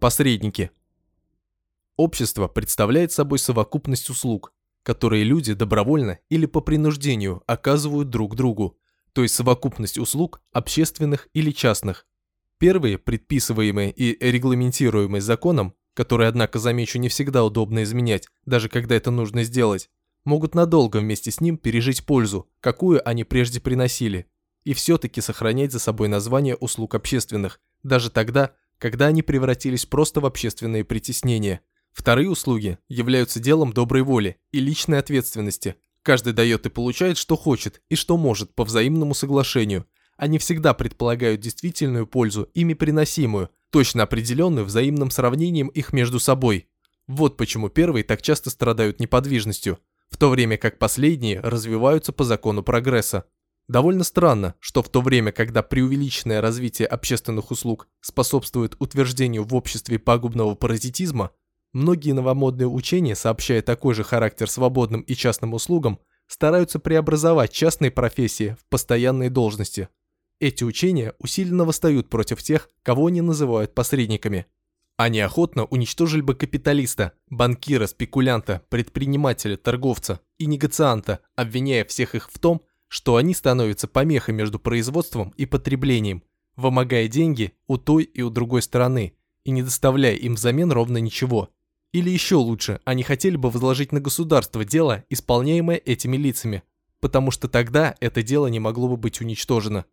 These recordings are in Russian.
Посредники. Общество представляет собой совокупность услуг, которые люди добровольно или по принуждению оказывают друг другу, то есть совокупность услуг общественных или частных. Первые, предписываемые и регламентируемые законом, которые, однако, замечу, не всегда удобно изменять, даже когда это нужно сделать, могут надолго вместе с ним пережить пользу, какую они прежде приносили, и все-таки сохранять за собой название услуг общественных, даже тогда, когда они превратились просто в общественные притеснения. Вторые услуги являются делом доброй воли и личной ответственности. Каждый дает и получает, что хочет и что может по взаимному соглашению. Они всегда предполагают действительную пользу, ими приносимую, точно определенную взаимным сравнением их между собой. Вот почему первые так часто страдают неподвижностью, в то время как последние развиваются по закону прогресса. Довольно странно, что в то время, когда преувеличенное развитие общественных услуг способствует утверждению в обществе пагубного паразитизма, Многие новомодные учения, сообщая такой же характер свободным и частным услугам, стараются преобразовать частные профессии в постоянные должности. Эти учения усиленно восстают против тех, кого они называют посредниками. Они охотно уничтожили бы капиталиста, банкира, спекулянта, предпринимателя, торговца и негацианта, обвиняя всех их в том, что они становятся помехой между производством и потреблением, вымогая деньги у той и у другой стороны и не доставляя им взамен ровно ничего. Или еще лучше, они хотели бы возложить на государство дело, исполняемое этими лицами, потому что тогда это дело не могло бы быть уничтожено.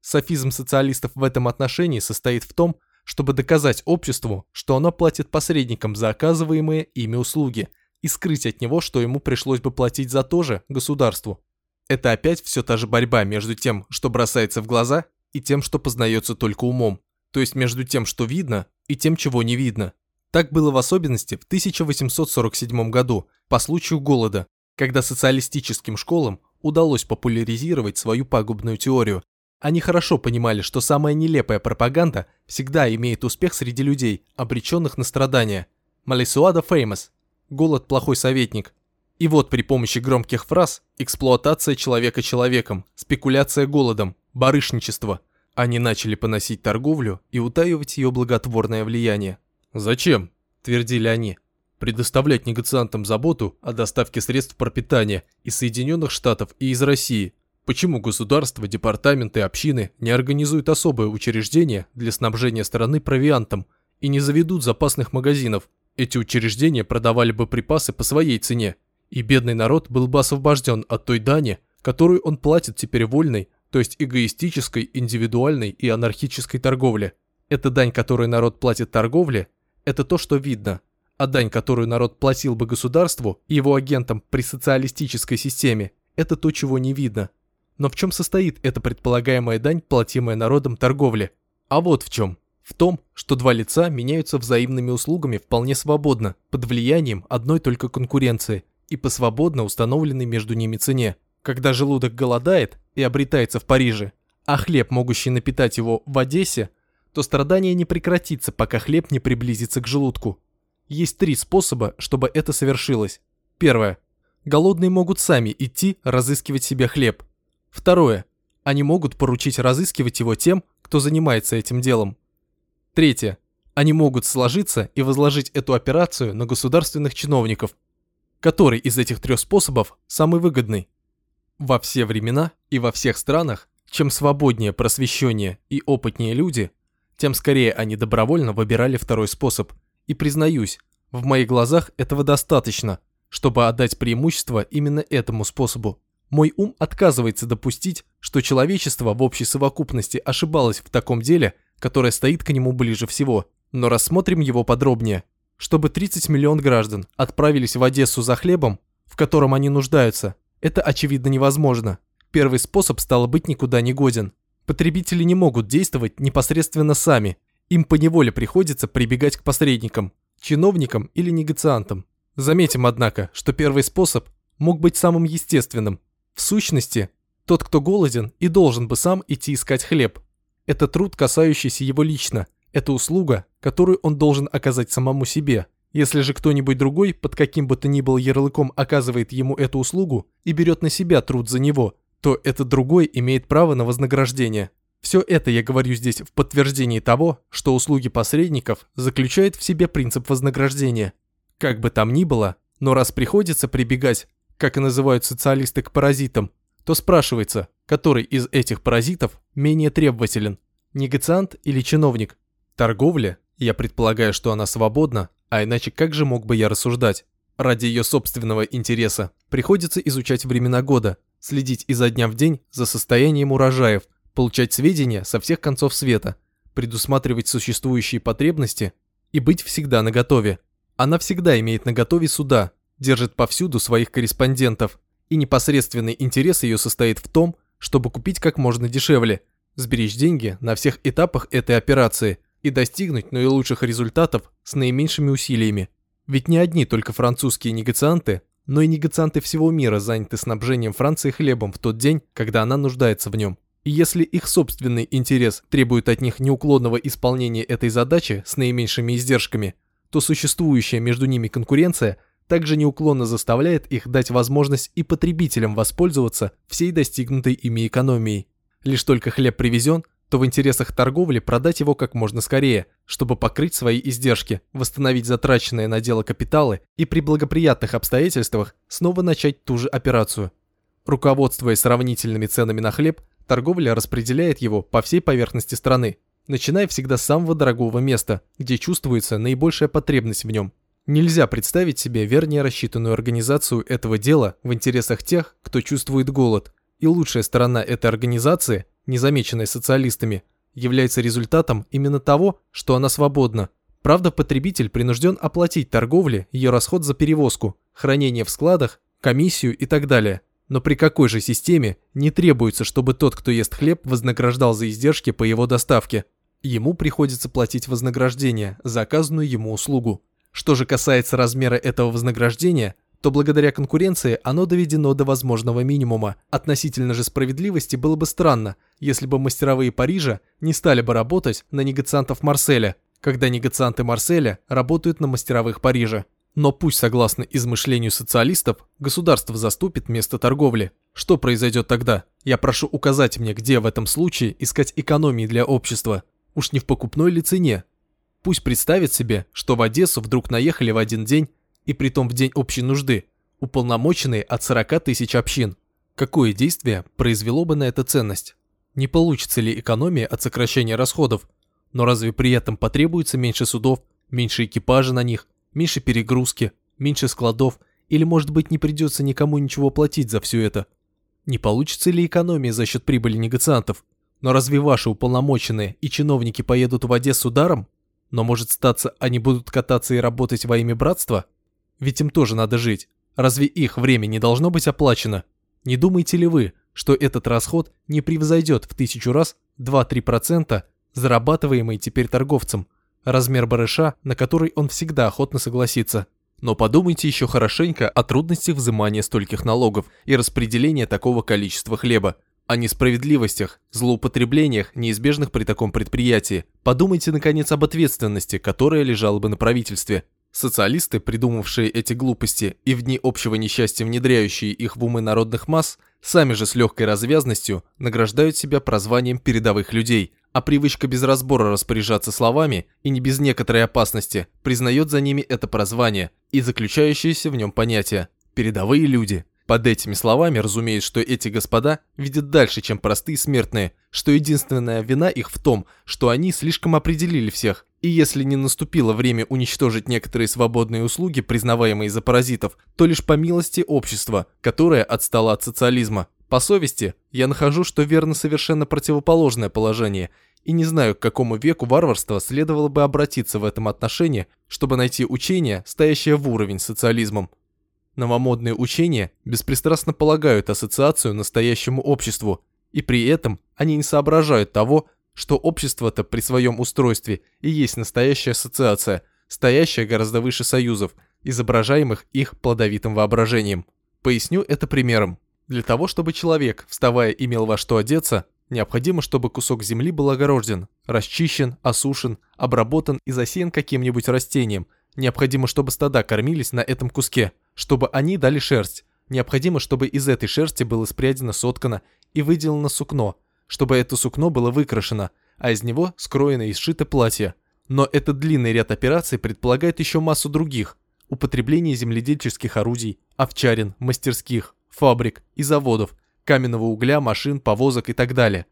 Софизм социалистов в этом отношении состоит в том, чтобы доказать обществу, что оно платит посредникам за оказываемые ими услуги, и скрыть от него, что ему пришлось бы платить за то же государству. Это опять все та же борьба между тем, что бросается в глаза, и тем, что познается только умом, то есть между тем, что видно, и тем, чего не видно. Так было в особенности в 1847 году, по случаю голода, когда социалистическим школам удалось популяризировать свою пагубную теорию. Они хорошо понимали, что самая нелепая пропаганда всегда имеет успех среди людей, обреченных на страдания. Малисуада famous. Голод – плохой советник. И вот при помощи громких фраз эксплуатация человека человеком, спекуляция голодом, барышничество. Они начали поносить торговлю и утаивать ее благотворное влияние. «Зачем?» – твердили они. «Предоставлять негациантам заботу о доставке средств пропитания из Соединенных Штатов и из России. Почему государства, департаменты, общины не организуют особое учреждение для снабжения страны провиантом и не заведут запасных магазинов? Эти учреждения продавали бы припасы по своей цене, и бедный народ был бы освобожден от той дани, которую он платит теперь вольной, то есть эгоистической, индивидуальной и анархической торговле. Эта дань, которую народ платит торговле, это то, что видно. А дань, которую народ платил бы государству и его агентам при социалистической системе, это то, чего не видно. Но в чем состоит эта предполагаемая дань, платимая народом торговле? А вот в чем. В том, что два лица меняются взаимными услугами вполне свободно, под влиянием одной только конкуренции и по свободно установленной между ними цене. Когда желудок голодает и обретается в Париже, а хлеб, могущий напитать его в Одессе, то страдание не прекратится, пока хлеб не приблизится к желудку. Есть три способа, чтобы это совершилось. Первое. Голодные могут сами идти разыскивать себе хлеб. Второе. Они могут поручить разыскивать его тем, кто занимается этим делом. Третье. Они могут сложиться и возложить эту операцию на государственных чиновников. Который из этих трех способов самый выгодный? Во все времена и во всех странах, чем свободнее, просвещеннее и опытнее люди, тем скорее они добровольно выбирали второй способ. И признаюсь, в моих глазах этого достаточно, чтобы отдать преимущество именно этому способу. Мой ум отказывается допустить, что человечество в общей совокупности ошибалось в таком деле, которое стоит к нему ближе всего. Но рассмотрим его подробнее. Чтобы 30 миллион граждан отправились в Одессу за хлебом, в котором они нуждаются, это очевидно невозможно. Первый способ стало быть никуда не годен. Потребители не могут действовать непосредственно сами. Им поневоле приходится прибегать к посредникам, чиновникам или негациантам. Заметим, однако, что первый способ мог быть самым естественным. В сущности, тот, кто голоден, и должен бы сам идти искать хлеб. Это труд, касающийся его лично. Это услуга, которую он должен оказать самому себе. Если же кто-нибудь другой, под каким бы то ни был ярлыком, оказывает ему эту услугу и берет на себя труд за него, то этот другой имеет право на вознаграждение. Все это я говорю здесь в подтверждении того, что услуги посредников заключают в себе принцип вознаграждения. Как бы там ни было, но раз приходится прибегать, как и называют социалисты, к паразитам, то спрашивается, который из этих паразитов менее требователен, негациант или чиновник. Торговля, я предполагаю, что она свободна, а иначе как же мог бы я рассуждать? Ради ее собственного интереса приходится изучать времена года, следить изо дня в день за состоянием урожаев, получать сведения со всех концов света, предусматривать существующие потребности и быть всегда наготове. Она всегда имеет наготове суда, держит повсюду своих корреспондентов, и непосредственный интерес ее состоит в том, чтобы купить как можно дешевле, сберечь деньги на всех этапах этой операции и достигнуть наилучших результатов с наименьшими усилиями. Ведь не одни только французские негацианты, но и негацианты всего мира заняты снабжением Франции хлебом в тот день, когда она нуждается в нем. И если их собственный интерес требует от них неуклонного исполнения этой задачи с наименьшими издержками, то существующая между ними конкуренция также неуклонно заставляет их дать возможность и потребителям воспользоваться всей достигнутой ими экономией. Лишь только хлеб привезен, то в интересах торговли продать его как можно скорее, чтобы покрыть свои издержки, восстановить затраченные на дело капиталы и при благоприятных обстоятельствах снова начать ту же операцию. Руководствуясь сравнительными ценами на хлеб, торговля распределяет его по всей поверхности страны, начиная всегда с самого дорогого места, где чувствуется наибольшая потребность в нем. Нельзя представить себе вернее рассчитанную организацию этого дела в интересах тех, кто чувствует голод, и лучшая сторона этой организации – незамеченной социалистами, является результатом именно того, что она свободна. Правда, потребитель принужден оплатить торговле ее расход за перевозку, хранение в складах, комиссию и так далее. Но при какой же системе не требуется, чтобы тот, кто ест хлеб, вознаграждал за издержки по его доставке? Ему приходится платить вознаграждение за оказанную ему услугу. Что же касается размера этого вознаграждения, то благодаря конкуренции оно доведено до возможного минимума. Относительно же справедливости было бы странно, если бы мастеровые Парижа не стали бы работать на негациантов Марселя, когда негацианты Марселя работают на мастеровых Парижа. Но пусть, согласно измышлению социалистов, государство заступит место торговли. Что произойдет тогда? Я прошу указать мне, где в этом случае искать экономии для общества. Уж не в покупной ли цене? Пусть представит себе, что в Одессу вдруг наехали в один день и притом в день общей нужды, уполномоченные от 40 тысяч общин. Какое действие произвело бы на это ценность? Не получится ли экономия от сокращения расходов? Но разве при этом потребуется меньше судов, меньше экипажа на них, меньше перегрузки, меньше складов, или может быть не придется никому ничего платить за все это? Не получится ли экономия за счет прибыли негациантов? Но разве ваши уполномоченные и чиновники поедут в Одессу даром? Но может статься, они будут кататься и работать во имя братства? Ведь им тоже надо жить. Разве их время не должно быть оплачено? Не думаете ли вы, что этот расход не превзойдет в тысячу раз 2-3% зарабатываемый теперь торговцем, размер барыша, на который он всегда охотно согласится? Но подумайте еще хорошенько о трудностях взимания стольких налогов и распределения такого количества хлеба, о несправедливостях, злоупотреблениях, неизбежных при таком предприятии. Подумайте, наконец, об ответственности, которая лежала бы на правительстве. Социалисты, придумавшие эти глупости и в дни общего несчастья внедряющие их в умы народных масс, сами же с легкой развязностью награждают себя прозванием передовых людей, а привычка без разбора распоряжаться словами и не без некоторой опасности признает за ними это прозвание и заключающееся в нем понятие «передовые люди». Под этими словами разумеют, что эти господа видят дальше, чем простые смертные, что единственная вина их в том, что они слишком определили всех, и если не наступило время уничтожить некоторые свободные услуги, признаваемые за паразитов, то лишь по милости общества, которое отстало от социализма. По совести, я нахожу, что верно совершенно противоположное положение, и не знаю, к какому веку варварства следовало бы обратиться в этом отношении, чтобы найти учение, стоящее в уровень с социализмом. Новомодные учения беспристрастно полагают ассоциацию настоящему обществу, и при этом они не соображают того, что общество-то при своем устройстве и есть настоящая ассоциация, стоящая гораздо выше союзов, изображаемых их плодовитым воображением. Поясню это примером. Для того, чтобы человек, вставая, имел во что одеться, необходимо, чтобы кусок земли был огорожен, расчищен, осушен, обработан и засеян каким-нибудь растением. Необходимо, чтобы стада кормились на этом куске – чтобы они дали шерсть. Необходимо, чтобы из этой шерсти было спрядено соткано и выделано сукно, чтобы это сукно было выкрашено, а из него скроено и сшито платье. Но этот длинный ряд операций предполагает еще массу других. Употребление земледельческих орудий, овчарин, мастерских, фабрик и заводов, каменного угля, машин, повозок и так далее.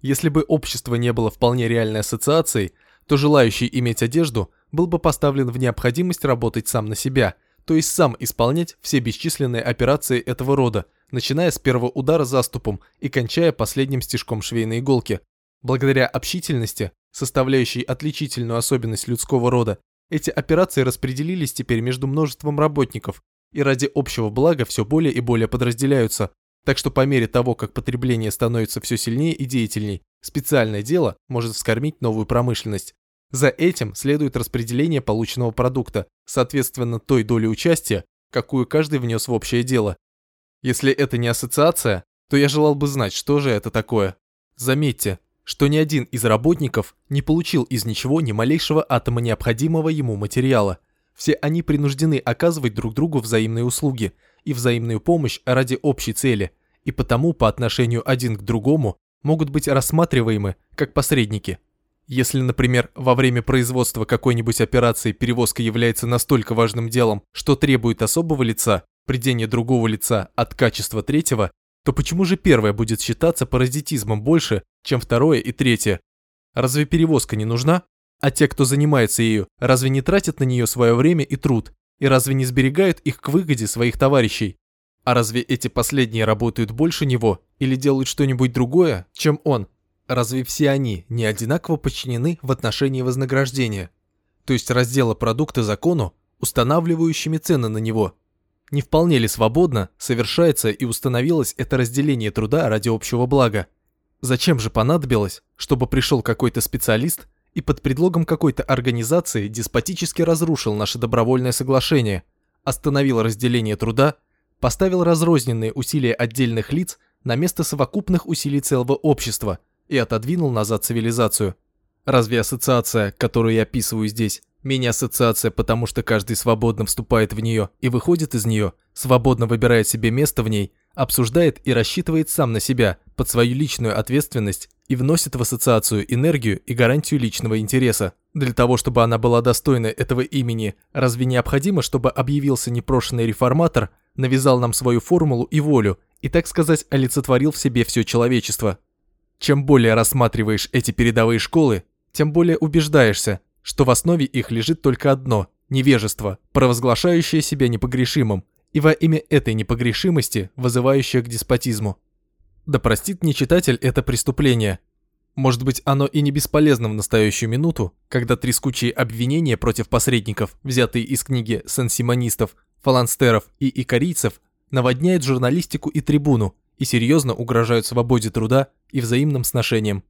Если бы общество не было вполне реальной ассоциацией, то желающий иметь одежду был бы поставлен в необходимость работать сам на себя, то есть сам исполнять все бесчисленные операции этого рода, начиная с первого удара заступом и кончая последним стежком швейной иголки. Благодаря общительности, составляющей отличительную особенность людского рода, эти операции распределились теперь между множеством работников и ради общего блага все более и более подразделяются. Так что по мере того, как потребление становится все сильнее и деятельней, специальное дело может вскормить новую промышленность. За этим следует распределение полученного продукта, соответственно той доли участия, какую каждый внес в общее дело. Если это не ассоциация, то я желал бы знать, что же это такое. Заметьте, что ни один из работников не получил из ничего ни малейшего атома необходимого ему материала. Все они принуждены оказывать друг другу взаимные услуги и взаимную помощь ради общей цели, и потому по отношению один к другому могут быть рассматриваемы как посредники. Если, например, во время производства какой-нибудь операции перевозка является настолько важным делом, что требует особого лица, придения другого лица от качества третьего, то почему же первое будет считаться паразитизмом больше, чем второе и третье? Разве перевозка не нужна? А те, кто занимается ею, разве не тратят на нее свое время и труд? И разве не сберегают их к выгоде своих товарищей? А разве эти последние работают больше него или делают что-нибудь другое, чем он? Разве все они не одинаково подчинены в отношении вознаграждения? То есть раздела продукта закону, устанавливающими цены на него – не вполне ли свободно совершается и установилось это разделение труда ради общего блага? Зачем же понадобилось, чтобы пришел какой-то специалист и под предлогом какой-то организации деспотически разрушил наше добровольное соглашение, остановил разделение труда, поставил разрозненные усилия отдельных лиц на место совокупных усилий целого общества и отодвинул назад цивилизацию? Разве ассоциация, которую я описываю здесь, менее ассоциация, потому что каждый свободно вступает в нее и выходит из нее, свободно выбирает себе место в ней, обсуждает и рассчитывает сам на себя, под свою личную ответственность и вносит в ассоциацию энергию и гарантию личного интереса. Для того, чтобы она была достойна этого имени, разве необходимо, чтобы объявился непрошенный реформатор, навязал нам свою формулу и волю и, так сказать, олицетворил в себе все человечество? Чем более рассматриваешь эти передовые школы, тем более убеждаешься, что в основе их лежит только одно – невежество, провозглашающее себя непогрешимым, и во имя этой непогрешимости вызывающее к деспотизму. Да простит мне читатель это преступление. Может быть, оно и не бесполезно в настоящую минуту, когда трескучие обвинения против посредников, взятые из книги сансимонистов, фаланстеров и икарийцев, наводняют журналистику и трибуну и серьезно угрожают свободе труда и взаимным сношениям.